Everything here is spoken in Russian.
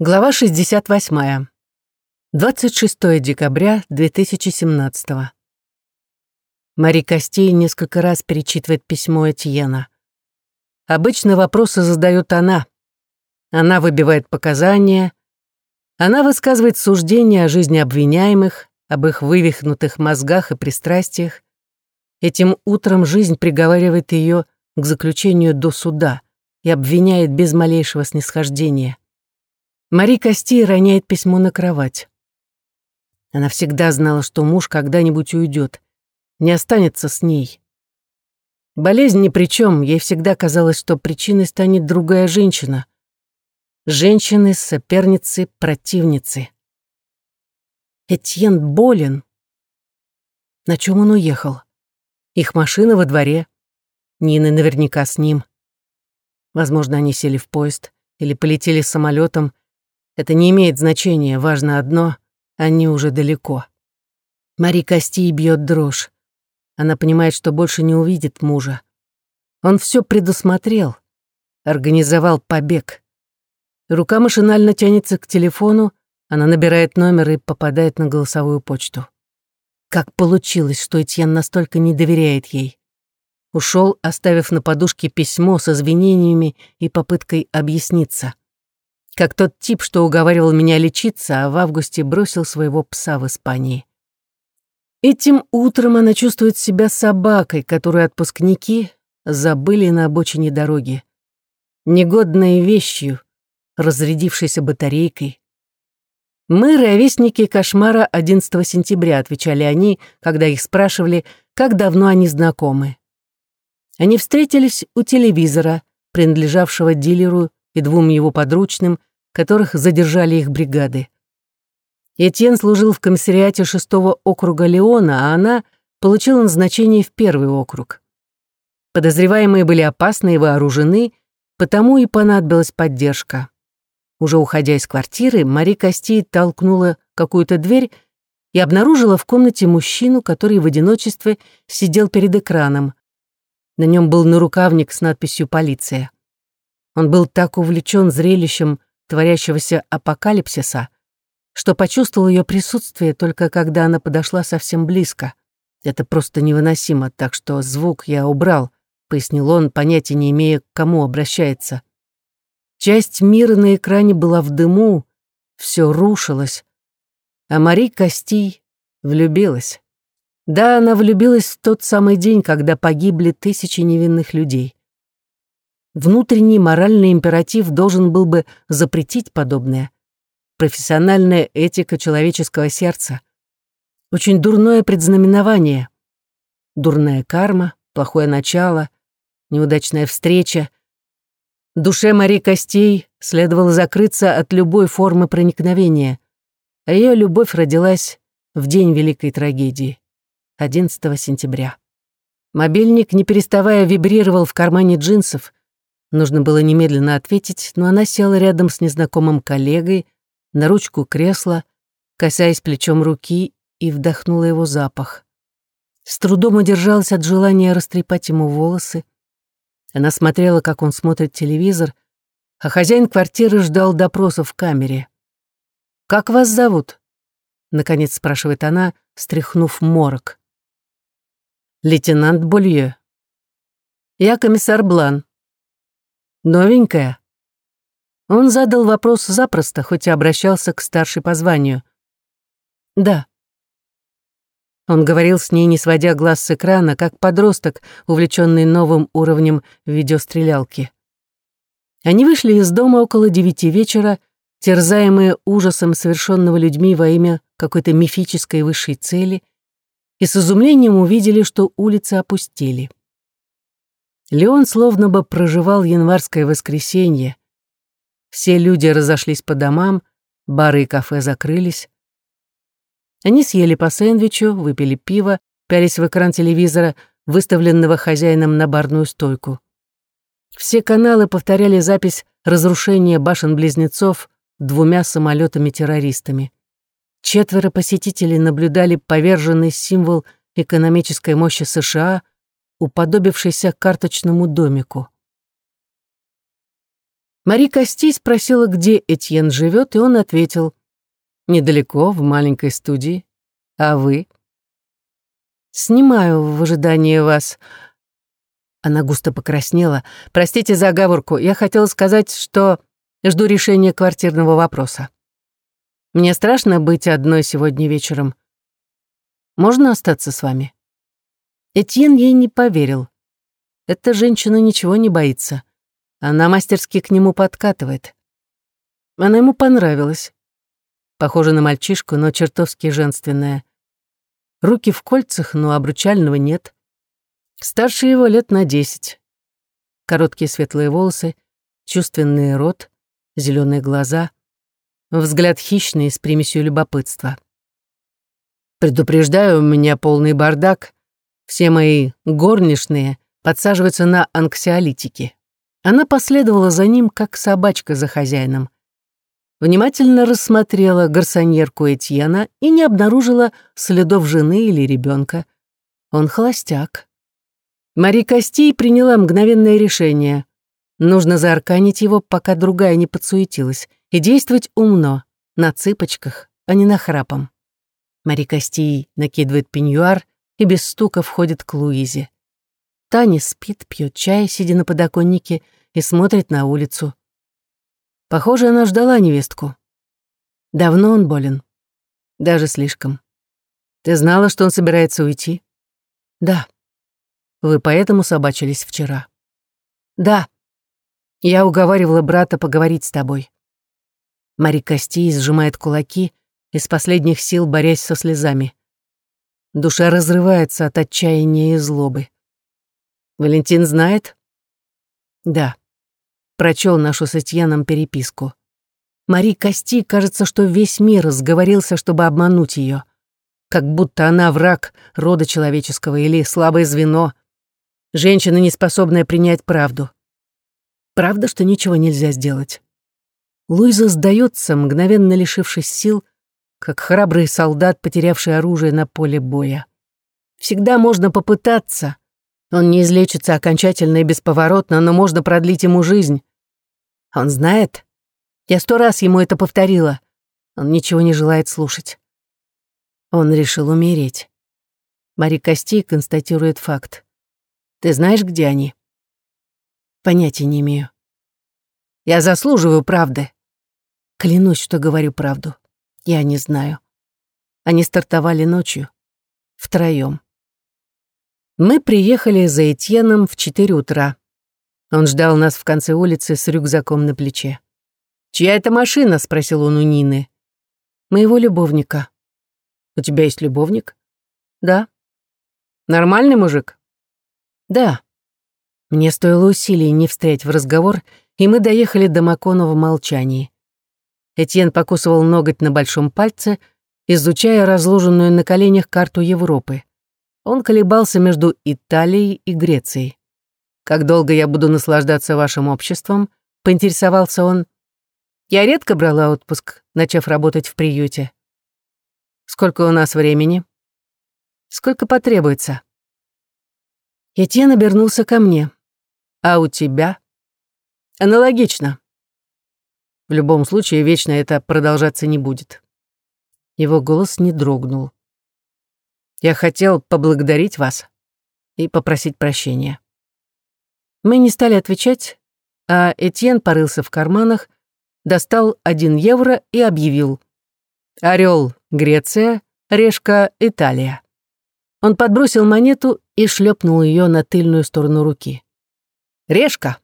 Глава 68. 26 декабря 2017. Мари Костей несколько раз перечитывает письмо Этьена. Обычно вопросы задает она. Она выбивает показания. Она высказывает суждения о жизни обвиняемых, об их вывихнутых мозгах и пристрастиях. Этим утром жизнь приговаривает ее к заключению до суда и обвиняет без малейшего снисхождения. Мари Кости роняет письмо на кровать. Она всегда знала, что муж когда-нибудь уйдет, не останется с ней. Болезнь ни при чем, ей всегда казалось, что причиной станет другая женщина. Женщины, соперницы, противницы. Этьен болен. На чем он уехал? Их машина во дворе. Нина наверняка с ним. Возможно, они сели в поезд или полетели самолетом, это не имеет значения, важно одно — они уже далеко. Мари Кости бьет дрожь. Она понимает, что больше не увидит мужа. Он все предусмотрел, организовал побег. Рука машинально тянется к телефону, она набирает номер и попадает на голосовую почту. Как получилось, что Этьен настолько не доверяет ей? Ушел, оставив на подушке письмо с извинениями и попыткой объясниться как тот тип, что уговаривал меня лечиться, а в августе бросил своего пса в Испании. Этим утром она чувствует себя собакой, которую отпускники забыли на обочине дороги. Негодной вещью, разрядившейся батарейкой. «Мы ровесники кошмара 11 сентября», отвечали они, когда их спрашивали, как давно они знакомы. Они встретились у телевизора, принадлежавшего дилеру и двум его подручным, которых задержали их бригады. Этьен служил в комиссариате шестого округа Леона, а она получила назначение в первый округ. Подозреваемые были опасны и вооружены, потому и понадобилась поддержка. Уже уходя из квартиры, Мари Кости толкнула какую-то дверь и обнаружила в комнате мужчину, который в одиночестве сидел перед экраном. На нем был нарукавник с надписью «Полиция». Он был так увлечен зрелищем творящегося апокалипсиса, что почувствовал ее присутствие только когда она подошла совсем близко. Это просто невыносимо, так что звук я убрал, пояснил он, понятия не имея, к кому обращается. Часть мира на экране была в дыму, все рушилось, а Мари Костей влюбилась. Да, она влюбилась в тот самый день, когда погибли тысячи невинных людей. Внутренний моральный императив должен был бы запретить подобное. Профессиональная этика человеческого сердца. Очень дурное предзнаменование. Дурная карма, плохое начало, неудачная встреча. Душе Мари Костей следовало закрыться от любой формы проникновения, а ее любовь родилась в день великой трагедии, 11 сентября. Мобильник, не переставая, вибрировал в кармане джинсов, Нужно было немедленно ответить, но она села рядом с незнакомым коллегой на ручку кресла, касаясь плечом руки, и вдохнула его запах. С трудом удержалась от желания растрепать ему волосы. Она смотрела, как он смотрит телевизор, а хозяин квартиры ждал допроса в камере. «Как вас зовут?» — наконец спрашивает она, стряхнув морок. «Лейтенант Болье». «Я комиссар Блан», Новенькая?» Он задал вопрос запросто, хоть и обращался к старшей по званию. «Да». Он говорил с ней, не сводя глаз с экрана, как подросток, увлеченный новым уровнем видеострелялки. Они вышли из дома около девяти вечера, терзаемые ужасом совершенного людьми во имя какой-то мифической высшей цели, и с изумлением увидели, что улицы опустели. Леон словно бы проживал январское воскресенье. Все люди разошлись по домам, бары и кафе закрылись. Они съели по сэндвичу, выпили пиво, пялись в экран телевизора, выставленного хозяином на барную стойку. Все каналы повторяли запись разрушения башен-близнецов двумя самолетами-террористами. Четверо посетителей наблюдали поверженный символ экономической мощи США — уподобившийся карточному домику. Мари Кости спросила, где Этьен живет, и он ответил, «Недалеко, в маленькой студии. А вы?» «Снимаю в ожидании вас». Она густо покраснела. «Простите за оговорку, я хотела сказать, что жду решения квартирного вопроса. Мне страшно быть одной сегодня вечером. Можно остаться с вами?» Этьен ей не поверил. Эта женщина ничего не боится. Она мастерски к нему подкатывает. Она ему понравилась. Похожа на мальчишку, но чертовски женственная. Руки в кольцах, но обручального нет. Старше его лет на десять. Короткие светлые волосы, чувственный рот, зеленые глаза, взгляд хищный с примесью любопытства. Предупреждаю, у меня полный бардак. Все мои горничные подсаживаются на анксиолитики. Она последовала за ним, как собачка за хозяином. Внимательно рассмотрела гарсоньерку Этьена и не обнаружила следов жены или ребенка. Он холостяк. Мари Костей приняла мгновенное решение. Нужно заарканить его, пока другая не подсуетилась, и действовать умно, на цыпочках, а не нахрапом. Мари Костей накидывает пеньюар и без стука входит к Луизе. Таня спит, пьет чай, сидя на подоконнике, и смотрит на улицу. Похоже, она ждала невестку. Давно он болен. Даже слишком. Ты знала, что он собирается уйти? Да. Вы поэтому собачились вчера? Да. Я уговаривала брата поговорить с тобой. Мари Кости сжимает кулаки, из последних сил борясь со слезами. Душа разрывается от отчаяния и злобы. Валентин знает? Да. Прочел нашу с Этьеном переписку. Мари Кости кажется, что весь мир сговорился, чтобы обмануть ее. Как будто она враг рода человеческого или слабое звено. Женщина, не способная принять правду. Правда, что ничего нельзя сделать. Луиза сдается, мгновенно лишившись сил, как храбрый солдат, потерявший оружие на поле боя. Всегда можно попытаться, он не излечится окончательно и бесповоротно, но можно продлить ему жизнь. Он знает? Я сто раз ему это повторила. Он ничего не желает слушать. Он решил умереть. Мари Кости констатирует факт. Ты знаешь, где они? Понятия не имею. Я заслуживаю правды. Клянусь, что говорю правду. Я не знаю. Они стартовали ночью. Втроем. Мы приехали за Этьеном в четыре утра. Он ждал нас в конце улицы с рюкзаком на плече. «Чья это машина?» — спросил он у Нины. «Моего любовника». «У тебя есть любовник?» «Да». «Нормальный мужик?» «Да». Мне стоило усилий не встрять в разговор, и мы доехали до Макона в молчании. Этьен покусывал ноготь на большом пальце, изучая разложенную на коленях карту Европы. Он колебался между Италией и Грецией. «Как долго я буду наслаждаться вашим обществом?» — поинтересовался он. «Я редко брала отпуск, начав работать в приюте. Сколько у нас времени?» «Сколько потребуется?» Этьен обернулся ко мне. «А у тебя?» «Аналогично. В любом случае, вечно это продолжаться не будет». Его голос не дрогнул. Я хотел поблагодарить вас и попросить прощения. Мы не стали отвечать, а Этьен порылся в карманах, достал один евро и объявил. «Орел — Греция, решка — Италия». Он подбросил монету и шлепнул ее на тыльную сторону руки. «Решка!»